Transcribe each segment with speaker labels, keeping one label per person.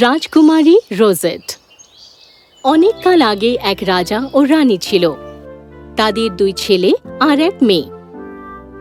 Speaker 1: রাজকুমারী রোজেট। অনেককাল আগে এক রাজা ও রানী ছিল। তাদের দুই ছেলে আর এক মেয়ে।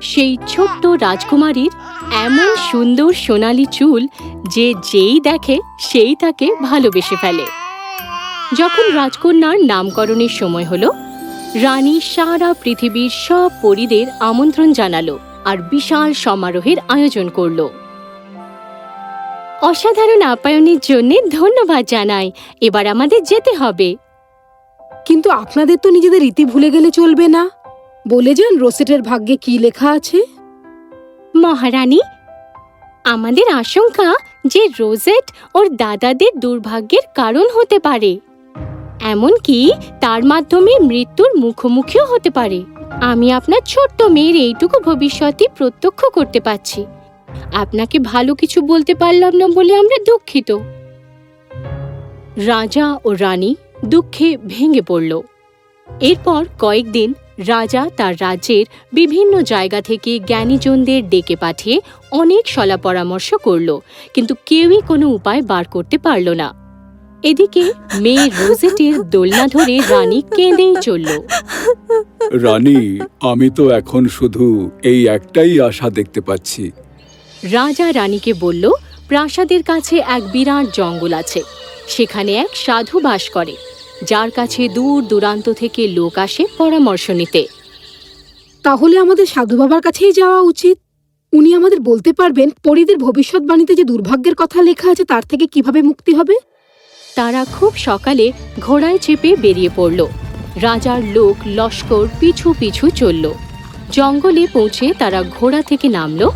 Speaker 1: সেই ছোট্ট রাজকুমারীর এমন সুন্দর সোনালি চুল যে যেই দেখে সেই তাকে ভালোবেসে ফেলে। যখন রাজকন্যার নামকরণের সময় হলো, রানী সারা পৃথিবীর সব পরীদের আমন্ত্রণ জানালো আর বিশাল সমারোহের আয়োজন করল। অসাধারণ আপ্যায়নের জন্য ধন্যবাদ জানাই। এবার আমাদের যেতে হবে।
Speaker 2: কিন্তু আপনাদের তো নিজেদের রীতি ভুলে গেলে চলবে না। বলে যান রোসেটের ভাগ্যে কি লেখা আছে?
Speaker 1: মহারানী আমাদের আশঙ্কা যে রোজেট ওর দাদাদের দুর্ভাগ্যের কারণ হতে পারে। এমনকি তার মাধ্যমে মৃত্যুর মুখোমুখিও হতে পারে। আমি আপনার ছোট্ট মেয়ের এইটুকু ভবিষ্যতই প্রত্যক্ষ করতে পারছি। আপনাকে ভালো কিছু বলতে পারলাম না বলে আমরা দুঃখিত। রাজা ও রানী দুঃখে ভেঙে পড়ল। এরপর কয়েকদিন রাজা তার রাজ্যের বিভিন্ন জায়গা থেকে জ্ঞানীজনদের ডেকে পাঠিয়ে অনেক সলা পরামর্শ করল, কিন্তু কেউই কোনো উপায় বার করতে পারল না। এদিকে মেয়ে রোজেটের দোলনা ধরে রানী কেঁদেই চলল।
Speaker 3: রানী, আমি তো এখন শুধু এই একটাই আশা দেখতে পাচ্ছি।
Speaker 1: রাজা রানীকে বলল প্রাসাদের কাছে এক বিরাট জঙ্গল আছে। সেখানে এক সাধু বাস করে। যার কাছে দূর দূরান্ত থেকে লোক আসে পরামর্শ নিতে।
Speaker 2: তাহলে আমাদের সাধু বাবার কাছেই যাওয়া উচিত। উনি আমাদের বলতে পারবেন পরীদের ভবিষ্যৎবাণীতে যে দুর্ভাগ্যের কথা লেখা আছে তার থেকে কীভাবে মুক্তি হবে?
Speaker 1: তারা খুব সকালে ঘোড়ায় চেপে বেরিয়ে পড়ল। রাজার লোক লস্কর পিছু পিছু চলল। জঙ্গলে পৌঁছে তারা ঘোড়া থেকে নামল।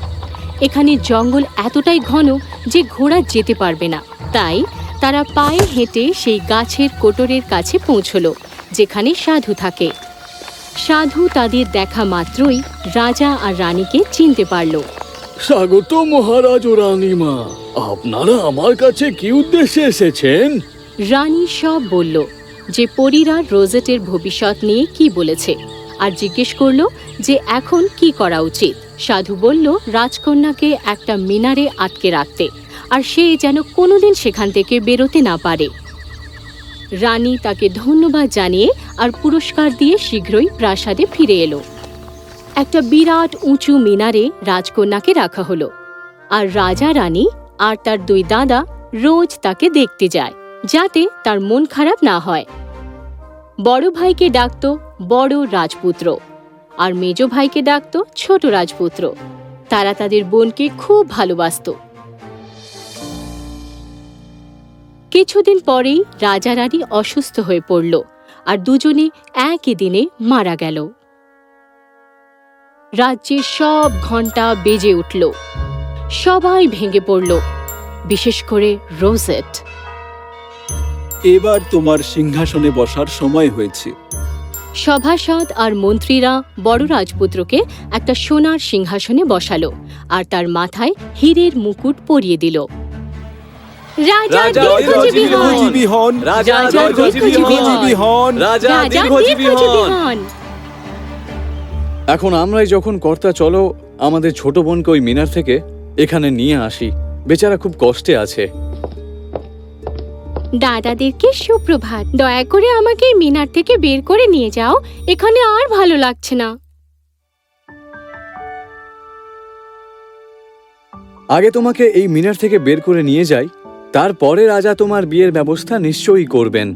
Speaker 1: এখানে জঙ্গল এতটাই ঘন যে ঘোড়া যেতে পারবে না। তাই তারা পায়ে হেঁটে সেই গাছের কোটরের কাছে পৌঁছল যেখানে সাধু থাকে। সাধু তাদের দেখা মাত্রই রাজা আর রানীকে চিনতে পারল।
Speaker 4: স্বাগত মহারাজ ও রানীমা আপনারা আমার কাছে কি উদ্দেশ্যে এসেছেন?
Speaker 1: রানী সব বলল যে পরীরা রোজেটের ভবিষ্যৎ নিয়ে কি বলেছে। আর জিজ্ঞেস করল যে এখন কি করা উচিত। সাধু বলল, রাজকন্যাকে একটা মিনারে আটকে রাখতে, আর সে যেন কোনোদিন সেখান থেকে বেরোতে না পারে। রানী তাকে ধন্যবাদ জানিয়ে আর পুরস্কার দিয়ে শীঘ্রই প্রাসাদে ফিরে এলো। একটা বিরাট উঁচু মিনারে রাজকন্যাকে রাখা হলো, আর রাজা রানী আর তার দুই দাদা রোজ তাকে দেখতে যায়, যাতে তার মন খারাপ না হয়। বড় ভাইকে ডাকতো বড় রাজপুত্র। আর মেজ ভাইকে ডাকতো ছোট রাজপুত্র। তারা তাদের বোনকে খুব ভালোবাসতো। কিছুদিন পরেই রাজা রানী অসুস্থ হয়ে পড়ল আর দুজনে একই দিনে মারা গেল। রাজ্যের সব ঘণ্টা বেজে উঠল। সবাই ভেঙে পড়ল, বিশেষ করে রোজেট।
Speaker 3: এবার তোমার সিংহাসনে বসার সময় হয়েছে।
Speaker 1: সভাসদ আর মন্ত্রীরা বড় রাজপুত্রকে একটা সোনার সিংহাসনে বসালো আর তার মাথায় হীরের মুকুট পরিয়ে দিল। রাজা
Speaker 4: রাজা
Speaker 1: দীর্ঘজীবী হন!
Speaker 4: রাজা দীর্ঘজীবী হন। দীর্ঘজীবী হন! এখন আমরাই যখন কর্তা চলো আমাদের ছোট বোনকে ওই মিনার থেকে এখানে নিয়ে আসি। বেচারা খুব কষ্টে আছে।
Speaker 1: দাদাদেরকে সুপ্রভাত। দয়া করে আমাকে এই মিনার থেকে বের করে নিয়ে যাও। এখানে আর ভালো লাগছে না।
Speaker 4: আগে তোমাকে এই মিনার থেকে বের করে নিয়ে যাই তারপরে রাজা তোমার বিয়ের ব্যবস্থা নিশ্চয়ই করবেন।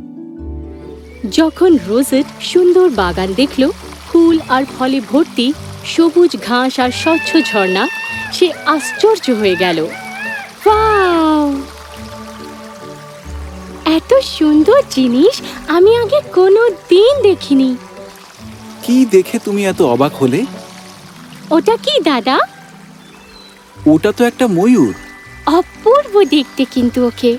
Speaker 1: যখন রোজেট সুন্দর বাগান দেখল ফুল আর ফলে ভর্তি সবুজ ঘাস আর স্বচ্ছ ঝর্ণা সে আশ্চর্য হয়ে গেল! এত সুন্দর জিনিস আমি আগে কোনো দিন দেখিনি।
Speaker 5: কি দেখে তুমি এত অবাক হলে?
Speaker 1: ওটা কি দাদা?
Speaker 5: ওটা তো একটা ময়ূর।
Speaker 1: অপূর্ব দেখতে কিন্তু ওকে।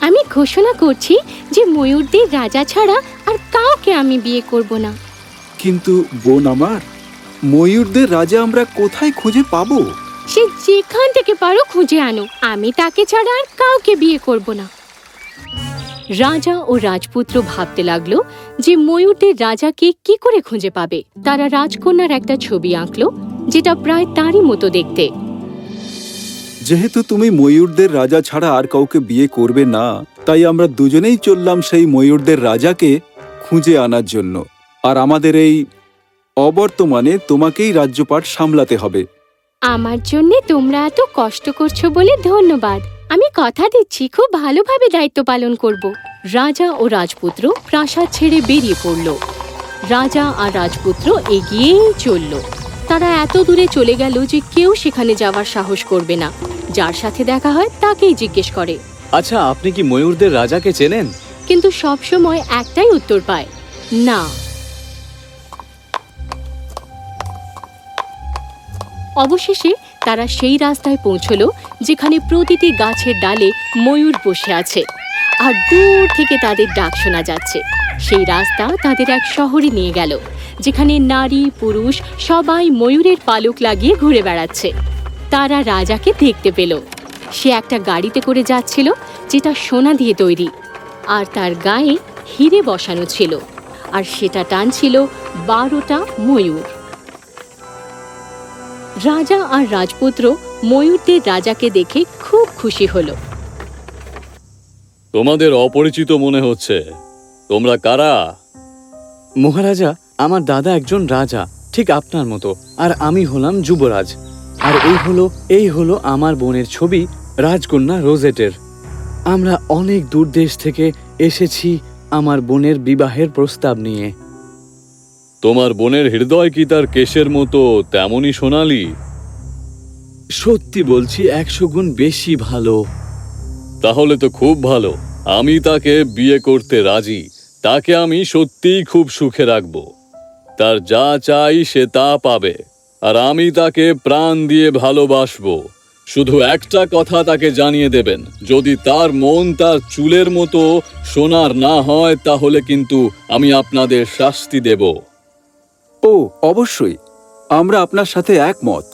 Speaker 1: আমি ঘোষণা করছি যে ময়ূরদের রাজা ছাড়া আর কাউকে আমি বিয়ে করব না।
Speaker 5: কিন্তু বোন আমার ময়ূরদের রাজা আমরা কোথায় খুঁজে পাবো?
Speaker 1: সে যেখান থেকে পারো খুঁজে আনো। আমি তাকে ছাড়া আর কাউকে বিয়ে করব না। রাজা ও রাজপুত্র ভাবতে লাগল যে ময়ূরদের রাজাকে কি করে খুঁজে পাবে। তারা রাজকন্যার একটা ছবি আঁকলো যেটা প্রায় তারই মতো দেখতে।
Speaker 5: যেহেতু তুমি ময়ূরদের রাজা ছাড়া আর কাউকে বিয়ে করবে না তাই আমরা দুজনেই চললাম সেই ময়ূরদের রাজাকে খুঁজে আনার জন্য। আর আমাদের এই অবর্তমানে তোমাকেই রাজ্যপাট সামলাতে হবে।
Speaker 1: আমার জন্য তোমরা এত কষ্ট করছ বলে ধন্যবাদ। আমি কথা দিচ্ছি খুব ভালোভাবে দায়িত্ব পালন করব। রাজা ও রাজপুত্র প্রাসাদ ছেড়ে বেরিয়ে পড়ল। রাজা আর রাজপুত্র এগিয়েই চলল। তারা এত দূরে চলে গেল যে কেউ সেখানে যাওয়ার সাহস করবে না। যার সাথে দেখা হয় তাকেই জিজ্ঞেস করে।
Speaker 4: আচ্ছা আপনি কি ময়ূরদের রাজাকে চেনেন?
Speaker 1: কিন্তু সবসময় একটাই উত্তর পায় না। অবশেষে তারা সেই রাস্তায় পৌঁছলো যেখানে প্রতিটি গাছের ডালে ময়ূর বসে আছে। আর দূর থেকে তাদের ডাক শোনা যাচ্ছে। সেই রাস্তা তাদের এক শহরে নিয়ে গেল, যেখানে নারী, পুরুষ সবাই ময়ূরের পালক লাগিয়ে ঘুরে বেড়াচ্ছে। তারা রাজাকে দেখতে পেল। সে একটা গাড়িতে করে যাচ্ছিল, যেটা সোনা দিয়ে তৈরি। আর তার গায়ে হিরে বসানো ছিল। আর সেটা টানছিল বারোটা ময়ূর। রাজা আর রাজপুত্র ময়ূরদের রাজাকে দেখে খুব খুশি হলো।
Speaker 4: তোমাদের অপরিচিত মনে হচ্ছে। তোমরা কারা? মহারাজা আমার দাদা একজন রাজা ঠিক আপনার মতো আর আমি হলাম যুবরাজ। আর এই হলো এই হলো আমার বোনের ছবি রাজকন্যা রোজেটের। আমরা অনেক দূর দেশ থেকে এসেছি আমার বোনের বিবাহের প্রস্তাব নিয়ে। তোমার বোনের হৃদয় কি তার কেশের মতো তেমনই সোনালি? সত্যি বলছি একশো গুণ বেশি ভালো। তাহলে তো খুব ভালো। আমি তাকে বিয়ে করতে রাজি। তাকে আমি সত্যিই খুব সুখে রাখব। তার যা চাই সে তা পাবে। আর আমি তাকে প্রাণ দিয়ে ভালোবাসবো। শুধু একটা কথা তাকে জানিয়ে দেবেন যদি তার মন তার চুলের মতো সোনার না হয় তাহলে কিন্তু আমি আপনাদের শাস্তি দেব।
Speaker 5: ও অবশ্যই। আমরা আপনার সাথে একমত।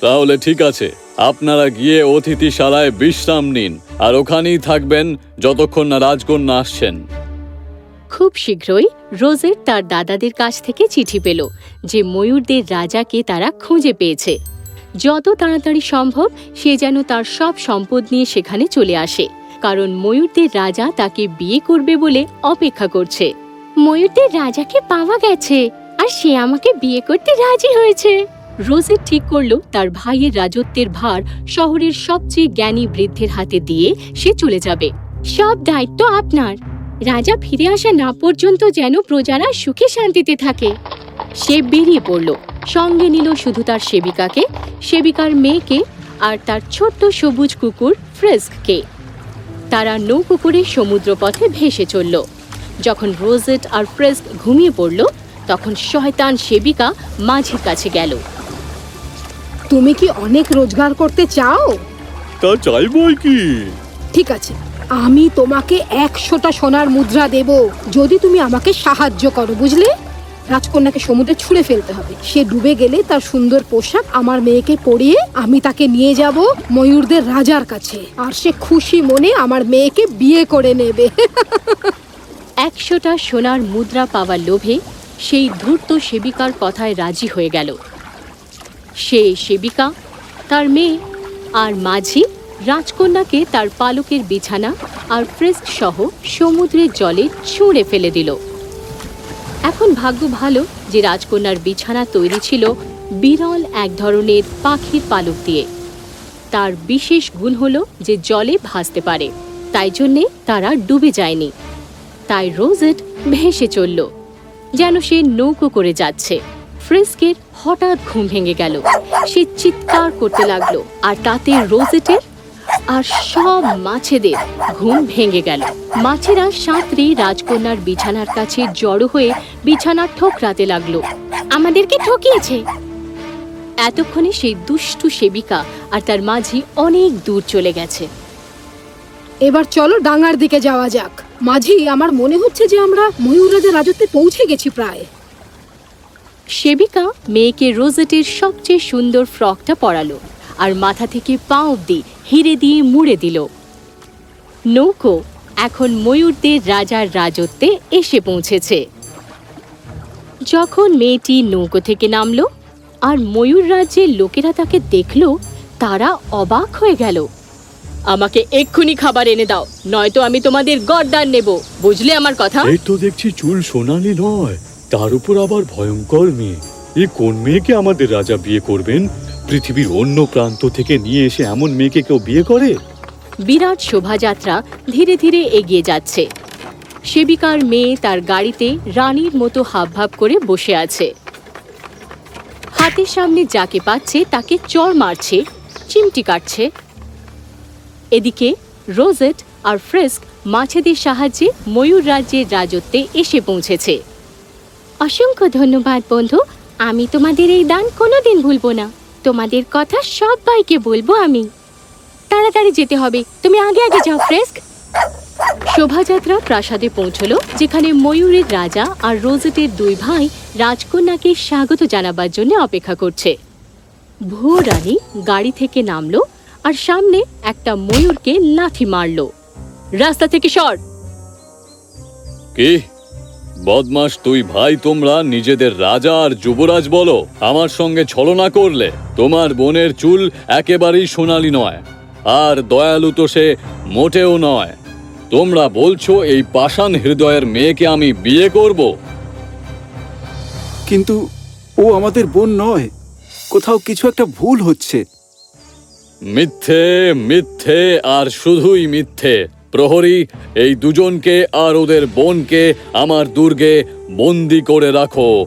Speaker 4: তাহলে ঠিক আছে। আপনারা গিয়ে অতিথিশালায় বিশ্রাম নিন আর ওখানেই থাকবেন যতক্ষণ না রাজকন্যা আসছেন।
Speaker 1: খুব শীঘ্রই রোজেট তার দাদাদের কাছ থেকে চিঠি পেল যে ময়ূরদের রাজাকে তারা খুঁজে পেয়েছে। যত তাড়াতাড়ি সম্ভব সে যেন তার সব সম্পদ নিয়ে সেখানে চলে আসে কারণ ময়ূরদের রাজা তাকে বিয়ে করবে বলে অপেক্ষা করছে। ময়ূরদের রাজাকে পাওয়া গেছে। সে আমাকে বিয়ে করতে রাজি হয়েছে। রোজেট ঠিক করল তার ভাইয়ের রাজত্বের ভার শহরের সবচেয়ে জ্ঞানী বৃদ্ধের হাতে দিয়ে সে চলে যাবে। সব দায়িত্ব আপনার। রাজা ফিরে আসা না পর্যন্ত যেন প্রজারা সুখে শান্তিতে থাকে। সে বেরিয়ে পড়ল সঙ্গে নিল শুধু তার সেবিকাকে সেবিকার মেয়েকে আর তার ছোট্ট সবুজ কুকুর ফ্রেস্ককে। তারা নৌকো করে সমুদ্রপথে ভেসে চলল। যখন রোজেট আর ফ্রেস্ক ঘুমিয়ে পড়ল তখন শয়তান সেবিকা মাঝির কাছে গেল।
Speaker 2: তুমি কি অনেক রোজগার করতে চাও?
Speaker 4: তা চাইবই কি?
Speaker 2: ঠিক আছে আমি তোমাকে একশোটা সোনার মুদ্রা দেব যদি তুমি আমাকে সাহায্য করো বুঝলে? রাজকন্যাকে সমুদ্রে ছুঁড়ে ফেলতে হবে। সে ডুবে গেলে তার সুন্দর পোশাক আমার মেয়েকে পরিয়ে আমি তাকে নিয়ে যাব ময়ূরদের রাজার কাছে। আর সে খুশি মনে আমার মেয়েকে বিয়ে করে নেবে।
Speaker 1: একশোটা সোনার মুদ্রা পাওয়ার লোভে সেই ধূর্ত সেবিকার কথায় রাজি হয়ে গেল। সে সেবিকা, তার মেয়ে আর মাঝি, রাজকন্যাকে তার পালকের বিছানা আর ফ্রেস্ক সহ সমুদ্রের জলে ছুঁড়ে ফেলে দিল। এখন ভাগ্য ভালো যে রাজকন্যার বিছানা তৈরি ছিল বিরল এক ধরনের পাখির পালক দিয়ে। তার বিশেষ গুণ হলো যে জলে ভাসতে পারে, তাই জন্যে তারা ডুবে যায়নি। তাই রোজেট ভেসে চলল। যেন সে নৌকো করে যাচ্ছে। ফ্রেস্কের হঠাৎ ঘুম ভেঙে গেল। সে চিৎকার করতে লাগল, আর তাতে রোজেটের আর সব মাছেদের ঘুম ভেঙে গেল। মাছেরা সাঁতরে রাজকন্যার বিছানার কাছে জড়ো হয়ে বিছানা ঠোকরাতে লাগল। আমাদেরকে ঠকিয়েছে! এতক্ষণে সেই দুষ্টু সেবিকা আর তার মাঝি অনেক দূর চলে গেছে।
Speaker 2: এবার চলো ডাঙার দিকে যাওয়া যাক। মাঝি আমার মনে হচ্ছে যে আমরা ময়ূর রাজার রাজত্বে পৌঁছে গেছি প্রায়।
Speaker 1: সেবিকা মেয়েকে রোজেটের সবচেয়ে সুন্দর ফ্রকটা পরালো আর মাথা থেকে পা অব্দি হিরে দিয়ে মুড়ে দিল। নৌকো এখন ময়ূরদের রাজার রাজত্বে এসে পৌঁছেছে। যখন মেয়েটি নৌকো থেকে নামলো আর ময়ূর রাজ্যের লোকেরা তাকে দেখল, তারা অবাক হয়ে গেল। আমাকে এক্ষুনি খাবার এনে দাও নয়তো আমি তোমাদের গর্দান নেব। বুঝলে আমার কথা?
Speaker 4: এই তো দেখছি চুল সোনালি নয় তার উপর আবার ভয়ঙ্কর মেয়ে। এই কোন মেয়েকে আমাদের রাজা বিয়ে করবেন? পৃথিবীর অন্য প্রান্ত থেকে নিয়ে এসে এমন মেয়েকে কেউ বিয়ে করে?
Speaker 1: বিরাট শোভাযাত্রা ধীরে ধীরে এগিয়ে যাচ্ছে। সেবিকার মেয়ে তার গাড়িতে রানীর মতো হাবভাব করে বসে আছে। হাতের সামনে যাকে পাচ্ছে তাকে চড় মারছে চিমটি কাটছে এদিকে রোজেট আর ফ্রেস্ক মাছেদের সাহায্যে ময়ূর রাজ্যের রাজত্বে এসে পৌঁছেছে। অসংখ্য ধন্যবাদ বন্ধু, আমি তোমাদের এই দান কোনোদিন ভুলবো না। তোমাদের কথা সবাইকে বলব আমি। তাড়াতাড়ি যেতে হবে। তুমি আগে আগে যাও, ফ্রেস্ক। শোভাযাত্রা প্রাসাদে পৌঁছলো, যেখানে ময়ূরের রাজা আর রোজেটের দুই ভাই রাজকন্যাকে স্বাগত জানাবার জন্য অপেক্ষা করছে। ভুয়ো রানী গাড়ি থেকে নামলো আর সামনে একটা ময়ূরকে লাথি মারলো। রাস্তা থেকে সর।
Speaker 4: কি? বদমাস তুই ভাই তোমরা নিজেদের রাজা আর যুবরাজ বলো। আমার সঙ্গে ছলনা করলে তোমার বোনের চুল একেবারেই সোনালি নয় আর দয়ালু তো সে মোটেও নয়। তোমরা বলছো এই পাষাণ হৃদয়ের মেয়েকে আমি বিয়ে করব?
Speaker 5: কিন্তু ও আমাদের বোন নয়। কোথাও কিছু একটা ভুল হচ্ছে।
Speaker 4: মিথ্যে মিথ্যে আর শুধুই মিথ্যে। প্রহরী, এই দুজনকে আর ওদের বোনকে আমার দুর্গে বন্দি করে রাখো।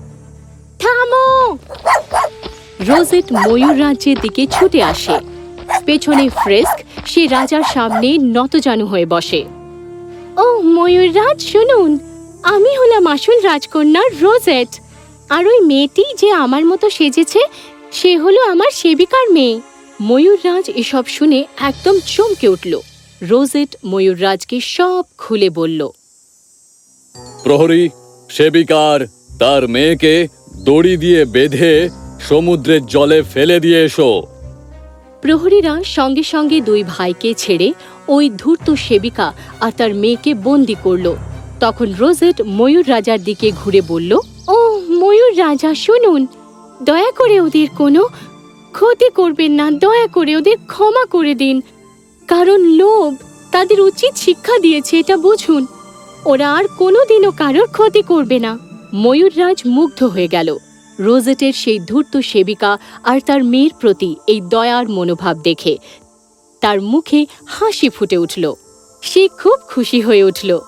Speaker 1: রোজেট ময়ূর রাজ্যের দিকে ছুটে আসে। পেছনে ফ্রেস্ক, সে রাজার সামনে নতজানু হয়ে বসে। ও ময়ূর রাজ, শুনুন, আমি হলাম আসল রাজকন্যা রোজেট। আর ওই মেয়েটি যে আমার মতো সেজেছে, সে হলো আমার সেবিকার মেয়ে। ময়ূররাজ এসব শুনে একদম চমকে উঠল। রোজেট ময়ূররাজকে সব খুলে বলল
Speaker 4: প্রহরী সেবিকার তার মেয়েকে দড়ি দিয়ে বেঁধে সমুদ্রের জলে ফেলে দিয়ে এসো।
Speaker 1: প্রহরীরা সঙ্গে সঙ্গে দুই ভাইকে ছেড়ে ওই ধূর্ত সেবিকা আর তার মেয়েকে বন্দি করল। তখন রোজেট ময়ূর রাজার দিকে ঘুরে বলল ও ময়ূর রাজা শুনুন দয়া করে ওদের কোনো ক্ষতি করবেন না, দয়া করে ওদের ক্ষমা করে দিন। কারণ লোভ তাদের উচিত শিক্ষা দিয়েছে, এটা বুঝুন। ওরা আর কোনোদিনও কারোর ক্ষতি করবে না। ময়ূররাজ মুগ্ধ হয়ে গেল। রোজেটের সেই ধূর্ত সেবিকা আর তার মেয়ের প্রতি এই দয়ার মনোভাব দেখে। তার মুখে হাসি ফুটে উঠল। সে খুব খুশি হয়ে উঠল।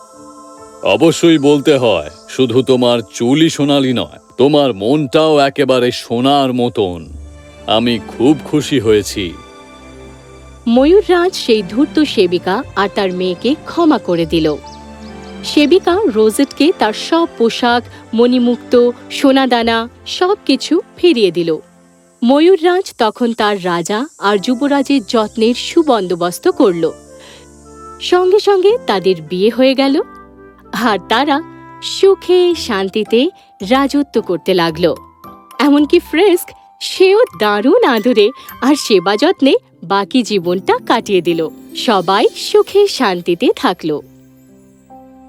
Speaker 4: অবশ্যই বলতে হয়, শুধু তোমার চুলই সোনালি নয়, তোমার মনটাও একেবারে সোনার মতন। আমি খুব খুশি হয়েছি।
Speaker 1: ময়ূররাজ সেই ধূর্ত সেবিকা আর তার মেয়েকে ক্ষমা করে দিল। সেবিকা রোজেটকে তার সব পোশাক, মণিমুক্ত, সোনাদানা সব কিছু ফিরিয়ে দিল। ময়ূররাজ তখন তার রাজা আর যুবরাজের যত্নের সুবন্দোবস্ত করল। সঙ্গে সঙ্গে তাদের বিয়ে হয়ে গেল আর তারা সুখে শান্তিতে রাজত্ব করতে লাগল। এমনকি ফ্রেস্ক সেও দারুণ আদরে আর সেবা যত্নে বাকি জীবনটা কাটিয়ে দিল। সবাই সুখে শান্তিতে থাকল।